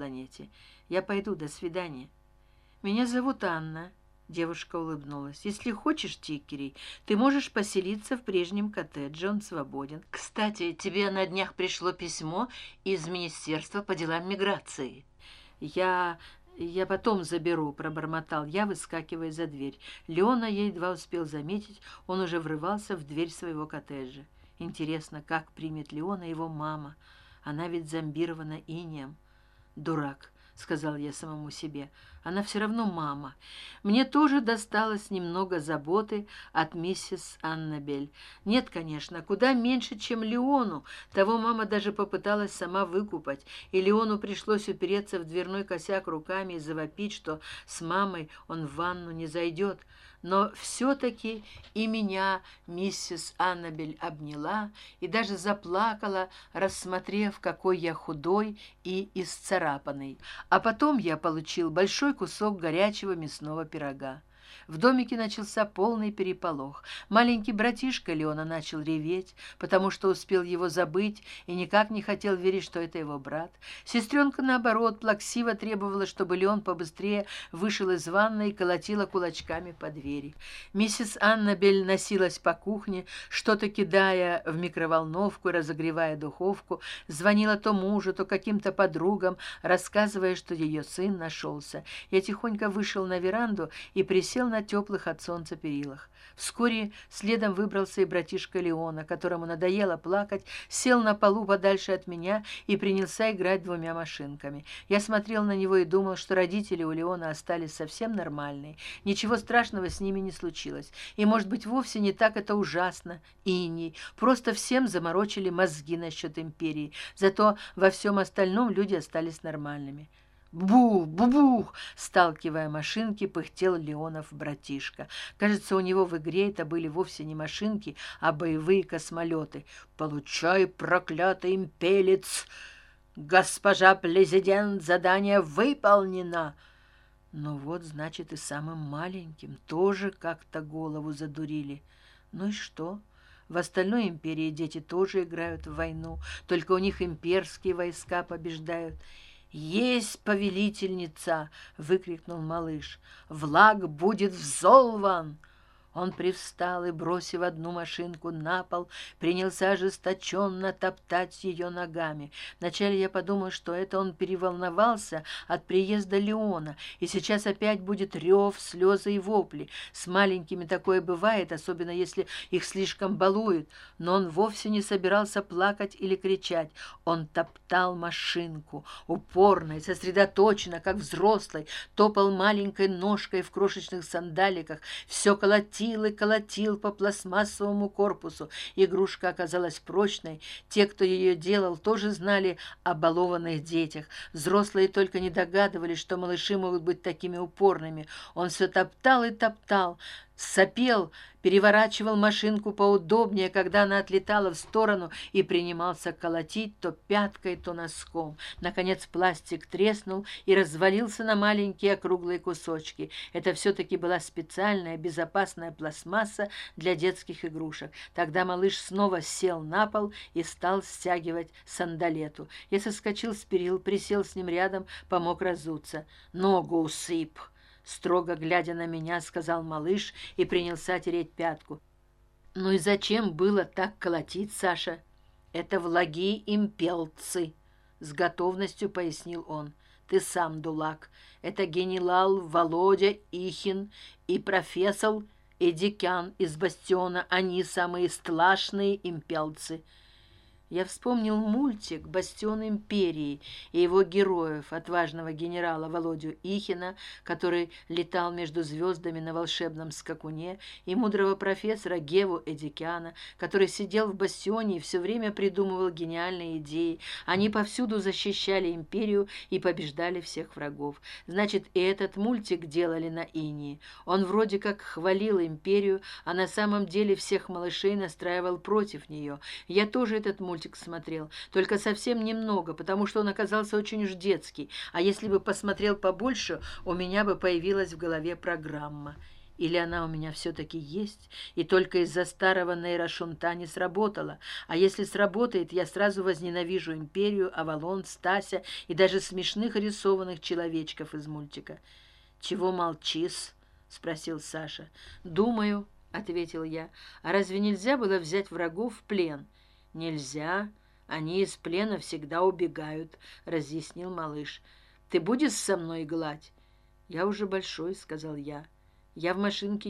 планете. Я пойду до свидания. Меня зовут анна девушка улыбнулась. Если хочешь тикерей ты можешь поселиться в прежнем коттедже он свободен. Кстати тебе на днях пришло письмо из министерства по делам миграции. Я я потом заберу пробормотал я выскакивая за дверь. Леона едва успел заметить он уже врывался в дверь своего коттеджа. Интересно как примет леона его мама? Она ведь зомбирована инием дурак сказал я самому себе. Она все равно мама. Мне тоже досталось немного заботы от миссис аннабель. Нет конечно куда меньше чем леону. Того мама даже попыталась сама выкупать. И леону пришлось упереться в дверной косяк руками и завопить что с мамой он в ванну не зайдет но все таки и меня миссис аннабель обняла и даже заплакала рассмотрев какой я худой и исцарапанный а потом я получил большой кусок горячего мясного пирога в домике начался полный переполох. Маленький братишка леона начал реветь потому что успел его забыть и никак не хотел верить что это его брат. Сестренка наоборот плаксиво требовала чтобы леон побыстрее вышел из ванной и колотила кулачками по двери. Миссис аннабель носилась по кухне что то кидая в микроволновку и разогревая духовку звонила то мужу то каким то подругам рассказывая что ее сын нашелся. Я тихонько вышел на веранду и присел на теплых от солнца перилах. Вскоре следом выбрался и братишка леона которому надоело плакать сел на полу подальше от меня и принялся играть двумя машинками. Я смотрел на него и думал что родители у леона остались совсем нормальные. Ничего страшного с ними не случилось. И может быть вовсе не так это ужасно и просто всем заморочили мозги насчет империи. Зато во всем остальном люди остались нормальными бух бубух сталкивая машинки пыхтел леонов братишка. Кажется у него в игре это были вовсе не машинки а боевые космолеты. Получай проклятый импелец! Госпожа президент задание выполнено! Ну вот значит и самым маленьким тоже как то голову задурили. Ну и что? В остальной империи дети тоже играют в войну только у них имперские войска побеждают есть повелительница выкрикнул малыш. Влаг будет взолван он привстал и бросив одну машинку на пол принялся ожесточенно топтать ее ногами. Вначале я подумал что это он переволновался от приезда леона и сейчас опять будет рев слезы и вопли. С маленькими такое бывает особенно если их слишком балуют. Но он вовсе не собирался плакать или кричать. Он топтал машинку упорно и сосредоточенно как взрослый топал маленькой ножкой в крошечных сандаликах все колотил колотил и колотил по пластмассовому корпусу. Игрушка оказалась прочной. Те кто ее делал тоже знали о балованных детях. Взрослые только не догадывались что малыши могут быть такими упорными. Он все топтал и топтал сопел переворачивал машинку поудобнее когда она отлетала в сторону и принимался колотить то пяткой то носком. Наконец пластик треснул и развалился на маленькие округлые кусочки. Это все таки была специальная безопасная пластмасса для детских игрушек. Тогда малыш снова сел на пол и стал стягивать сандалету. Я соскочил с перил присел с ним рядом помог разуться. Ногу усыпь строго глядя на меня сказал малыш и принялся тереть пятку. Ну и зачем было так колотить саша? Это влаги импелцы с готовностью пояснил он. Ты сам дулак. Это генерал володя ихин и профессор эдикян из бастиона. Они самые страшные импелцы я вспомнил мультик бастион империи и его героев отважного генерала володю ихина который летал между звездами на волшебном скакуне и мудрого профессора геву эдикяна который сидел в бастионе и все время придумывал гениальные идеи. Они повсюду защищали империю и побеждали всех врагов. Значит и этот мультик делали на инии он вроде как хвалил империю а на самом деле всех малышей настраивал против нее я тоже этот мультик мультик смотрел. Только совсем немного потому что он оказался очень уж детский. А если бы посмотрел побольше у меня бы появилась в голове программа. Или она у меня все таки есть? И только из за старого нейрошунта не сработала. А если сработает я сразу возненавижу империю авалон стася и даже смешных рисованных человечков из мультика. Чего молчишь спросил саша. Думаю ответил я. А разве нельзя было взять врагов в плен нельзя они из плена всегда убегают разъяснил малыш. Ты будешь со мной гладь я уже большой сказал я. Я в машинке